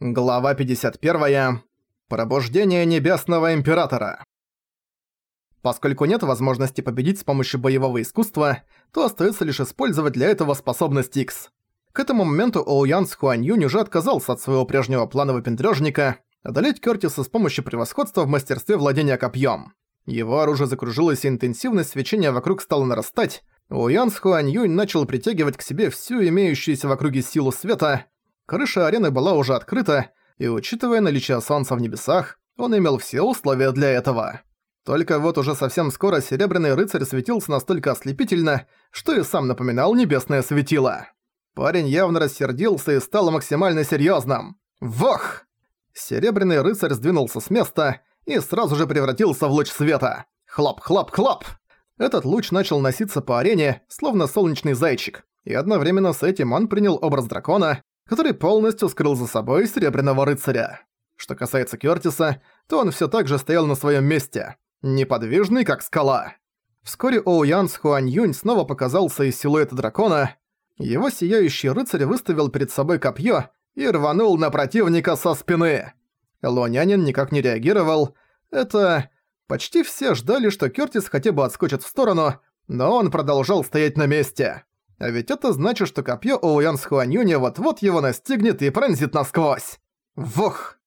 Глава 51. Пробуждение Небесного Императора. Поскольку нет возможности победить с помощью боевого искусства, то остается лишь использовать для этого способность X. К этому моменту Оуян с Хуань Юнь уже отказался от своего прежнего плана выпендрёжника одолеть Кёртиса с помощью превосходства в мастерстве владения копьем. Его оружие закружилось и интенсивность свечения вокруг стала нарастать, Оуян с Хуань Юнь начал притягивать к себе всю имеющуюся в округе силу света, Крыша арены была уже открыта, и учитывая наличие солнца в небесах, он имел все условия для этого. Только вот уже совсем скоро Серебряный Рыцарь светился настолько ослепительно, что и сам напоминал небесное светило. Парень явно рассердился и стал максимально серьёзным. Вох! Серебряный Рыцарь сдвинулся с места и сразу же превратился в луч света. Хлоп-хлоп-хлоп! Этот луч начал носиться по арене, словно солнечный зайчик, и одновременно с этим он принял образ дракона, который полностью скрыл за собой Серебряного Рыцаря. Что касается Кёртиса, то он всё так же стоял на своём месте, неподвижный как скала. Вскоре Оуян с Хуань Юнь снова показался из силуэта дракона. Его сияющий рыцарь выставил перед собой копье и рванул на противника со спины. Лонянин никак не реагировал. Это... Почти все ждали, что Кёртис хотя бы отскочит в сторону, но он продолжал стоять на месте. А ведь это значит, что копье Оуян с Хуанюня вот-вот его настигнет и пронзит насквозь. Вух!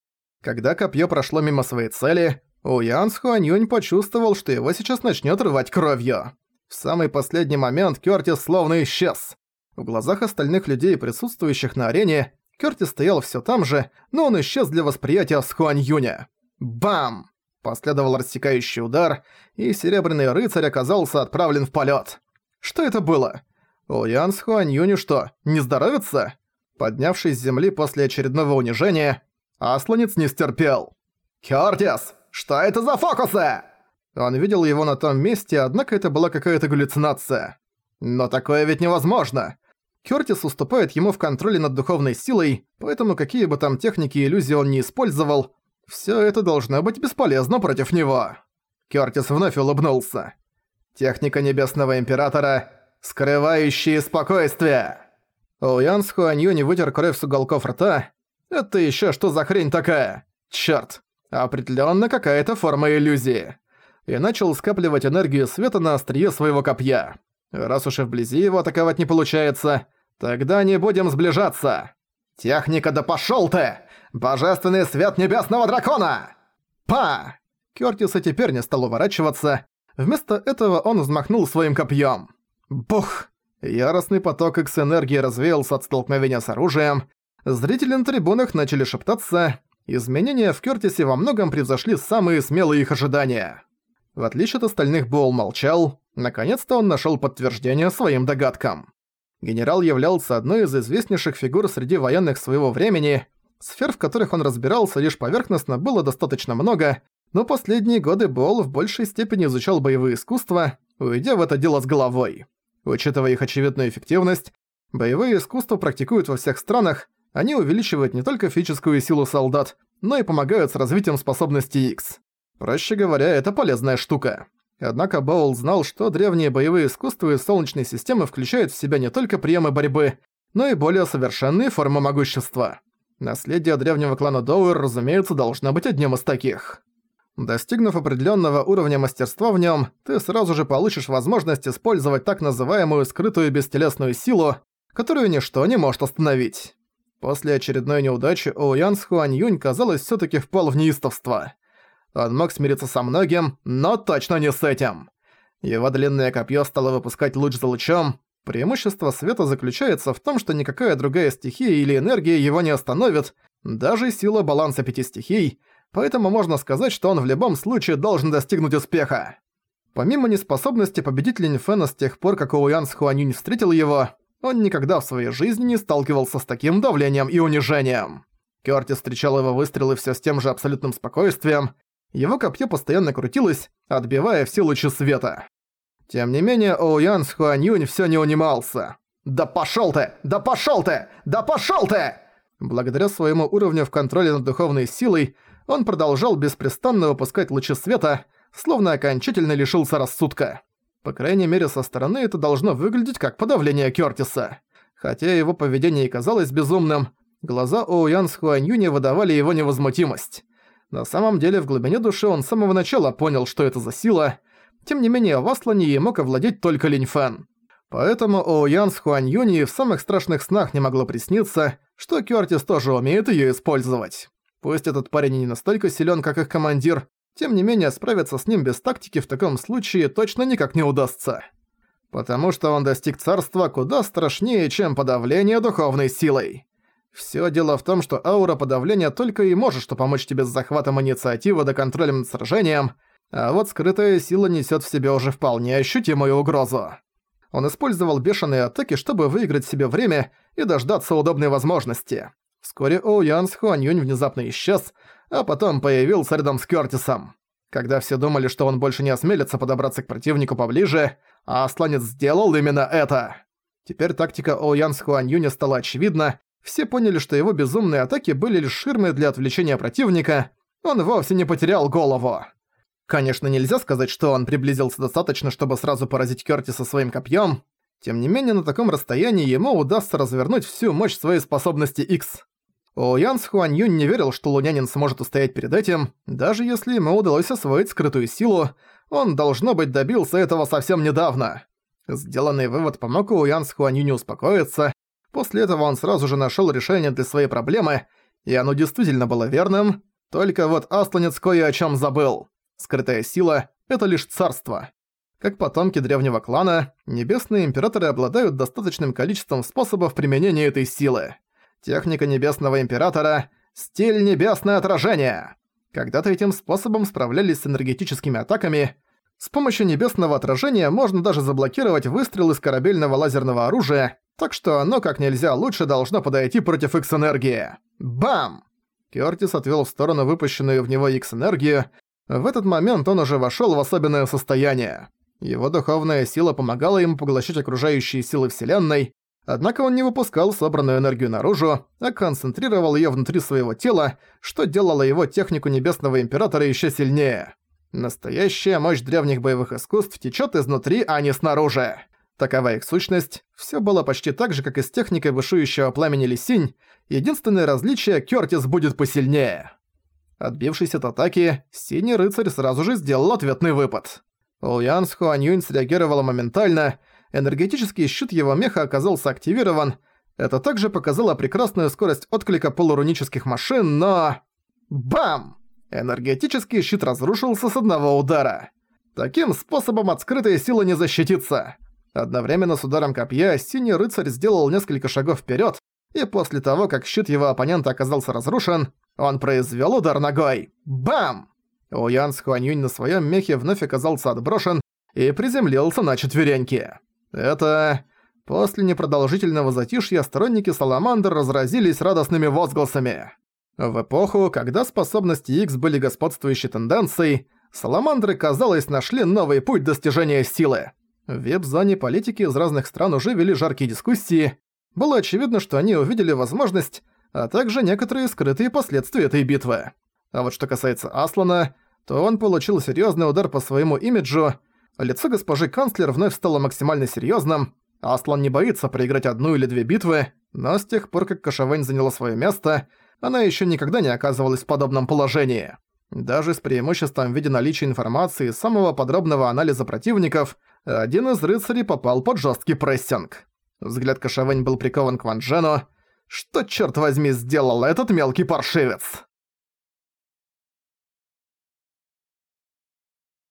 Когда копье прошло мимо своей цели, Оуян с Хуанюнь почувствовал, что его сейчас начнет рвать кровью. В самый последний момент Кёртис словно исчез. В глазах остальных людей, присутствующих на арене, Кёртис стоял все там же, но он исчез для восприятия с Хуаньюня. Бам! Последовал рассекающий удар, и Серебряный Рыцарь оказался отправлен в полет. Что это было? Оуян с Хуань Юню что, не здоровится? Поднявшись с земли после очередного унижения, Асланец не стерпел. «Кёртис, что это за фокусы?» Он видел его на том месте, однако это была какая-то галлюцинация. Но такое ведь невозможно. Кёртис уступает ему в контроле над духовной силой, поэтому какие бы там техники и иллюзии он не использовал, всё это должно быть бесполезно против него. Кёртис вновь улыбнулся. Техника Небесного Императора скрывающие спокойствие!» Оуян с Хуанью не вытер кровь с уголков рта. «Это еще что за хрень такая? Чёрт! Определённо какая-то форма иллюзии!» И начал скапливать энергию света на острие своего копья. Раз уж и вблизи его атаковать не получается, тогда не будем сближаться. «Техника, да пошёл ты! Божественный свет небесного дракона!» «Па!» Кёртис и теперь не стал уворачиваться. Вместо этого он взмахнул своим копьем. Бух! Яростный поток X-энергии развеялся от столкновения с оружием. Зрители на трибунах начали шептаться. Изменения в Кёртисе во многом превзошли самые смелые их ожидания. В отличие от остальных, Боул молчал. Наконец-то он нашёл подтверждение своим догадкам. Генерал являлся одной из известнейших фигур среди военных своего времени. Сфер, в которых он разбирался лишь поверхностно, было достаточно много, но последние годы Боул в большей степени изучал боевые искусства, уйдя в это дело с головой. Учитывая их очевидную эффективность, боевые искусства практикуют во всех странах, они увеличивают не только физическую силу солдат, но и помогают с развитием способностей X. Проще говоря, это полезная штука. Однако Боул знал, что древние боевые искусства из Солнечной системы включают в себя не только приемы борьбы, но и более совершенные формы могущества. Наследие древнего клана Доуэр, разумеется, должно быть одним из таких. Достигнув определенного уровня мастерства в нем, ты сразу же получишь возможность использовать так называемую скрытую бестелесную силу, которую ничто не может остановить. После очередной неудачи Оуян с Хуань Юнь, казалось, все таки впал в неистовство. Он мог смириться со многим, но точно не с этим. Его длинное копье стало выпускать луч за лучом. Преимущество света заключается в том, что никакая другая стихия или энергия его не остановит, даже сила баланса пяти стихий — поэтому можно сказать, что он в любом случае должен достигнуть успеха. Помимо неспособности победить Линь с тех пор, как Оуян с Хуанюнь встретил его, он никогда в своей жизни не сталкивался с таким давлением и унижением. Кёртис встречал его выстрелы все с тем же абсолютным спокойствием, его копье постоянно крутилось, отбивая все лучи света. Тем не менее, Оуян с Хуанюнь все не унимался. «Да пошёл ты! Да пошёл ты! Да пошёл ты!» Благодаря своему уровню в контроле над духовной силой, он продолжал беспрестанно выпускать лучи света, словно окончательно лишился рассудка. По крайней мере, со стороны это должно выглядеть как подавление Кёртиса. Хотя его поведение и казалось безумным, глаза Оуян с Хуаньюни выдавали его невозмутимость. На самом деле, в глубине души он с самого начала понял, что это за сила. Тем не менее, в Аслане ей мог овладеть только Линь Фэн. Поэтому Оуян с Хуаньюни в самых страшных снах не могло присниться, что Кёртис тоже умеет её использовать. Пусть этот парень и не настолько силён, как их командир, тем не менее справиться с ним без тактики в таком случае точно никак не удастся. Потому что он достиг царства куда страшнее, чем подавление духовной силой. Всё дело в том, что аура подавления только и может что помочь тебе с захватом инициативы до контролем над сражением, а вот скрытая сила несёт в себе уже вполне ощутимую угрозу. Он использовал бешеные атаки, чтобы выиграть себе время и дождаться удобной возможности. Вскоре Оуян с Хуаньюнь внезапно исчез, а потом появился рядом с Кёртисом. Когда все думали, что он больше не осмелится подобраться к противнику поближе, а Асланец сделал именно это. Теперь тактика Оуян с Хуаньюня стала очевидна, все поняли, что его безумные атаки были лишь ширмой для отвлечения противника, он вовсе не потерял голову. Конечно, нельзя сказать, что он приблизился достаточно, чтобы сразу поразить Кёртиса своим копьем. Тем не менее, на таком расстоянии ему удастся развернуть всю мощь своей способности X. Оуян с Хуань Юнь не верил, что лунянин сможет устоять перед этим, даже если ему удалось освоить скрытую силу, он, должно быть, добился этого совсем недавно. Сделанный вывод помог Оуян с Хуань Юнь успокоиться, После этого он сразу же нашёл решение для своей проблемы, и оно действительно было верным, только вот Асланец кое о чём забыл. Скрытая сила — это лишь царство. Как потомки древнего клана, небесные императоры обладают достаточным количеством способов применения этой силы. Техника небесного императора — стиль небесное отражение. Когда-то этим способом справлялись с энергетическими атаками. С помощью небесного отражения можно даже заблокировать выстрел из корабельного лазерного оружия, так что оно как нельзя лучше должно подойти против X-энергии. Бам! Кёртис отвёл в сторону выпущенную в него X-энергию. В этот момент он уже вошёл в особенное состояние. Его духовная сила помогала ему поглощать окружающие силы Вселенной, однако он не выпускал собранную энергию наружу, а концентрировал её внутри своего тела, что делало его технику Небесного Императора ещё сильнее. Настоящая мощь древних боевых искусств течёт изнутри, а не снаружи. Такова их сущность, все было почти так же, как и с техникой бушующего пламени Лисинь, единственное различие – Кёртис будет посильнее. Отбившись от атаки, Синий Рыцарь сразу же сделал ответный выпад. Ульян с Хуаньюнь среагировала моментально, энергетический щит его меха оказался активирован, это также показало прекрасную скорость отклика полурунических машин, но... Бам! Энергетический щит разрушился с одного удара. Таким способом от скрытой силы не защититься. Одновременно с ударом копья Синий Рыцарь сделал несколько шагов вперед, и после того, как щит его оппонента оказался разрушен, он произвел удар ногой. Бам! Уян с Хуаньюнь на своем мехе вновь оказался отброшен и приземлился на четвереньки. Это... После непродолжительного затишья сторонники Саламандр разразились радостными возгласами. В эпоху, когда способности X были господствующей тенденцией, Саламандры, казалось, нашли новый путь достижения силы. В веб-зоне политики из разных стран уже вели жаркие дискуссии. Было очевидно, что они увидели возможность, а также некоторые скрытые последствия этой битвы. А вот что касается Аслана, то он получил серьезный удар по своему имиджу. Лицо госпожи канцлер вновь стало максимально серьезным. Аслан не боится проиграть одну или две битвы, но с тех пор, как Кашавэнь заняла свое место, она еще никогда не оказывалась в подобном положении. Даже с преимуществом в виде наличия информации и самого подробного анализа противников – один из рыцарей попал под жесткий прессинг. Взгляд Кашавэнь был прикован к Ван. Что, черт возьми, сделал этот мелкий паршивец?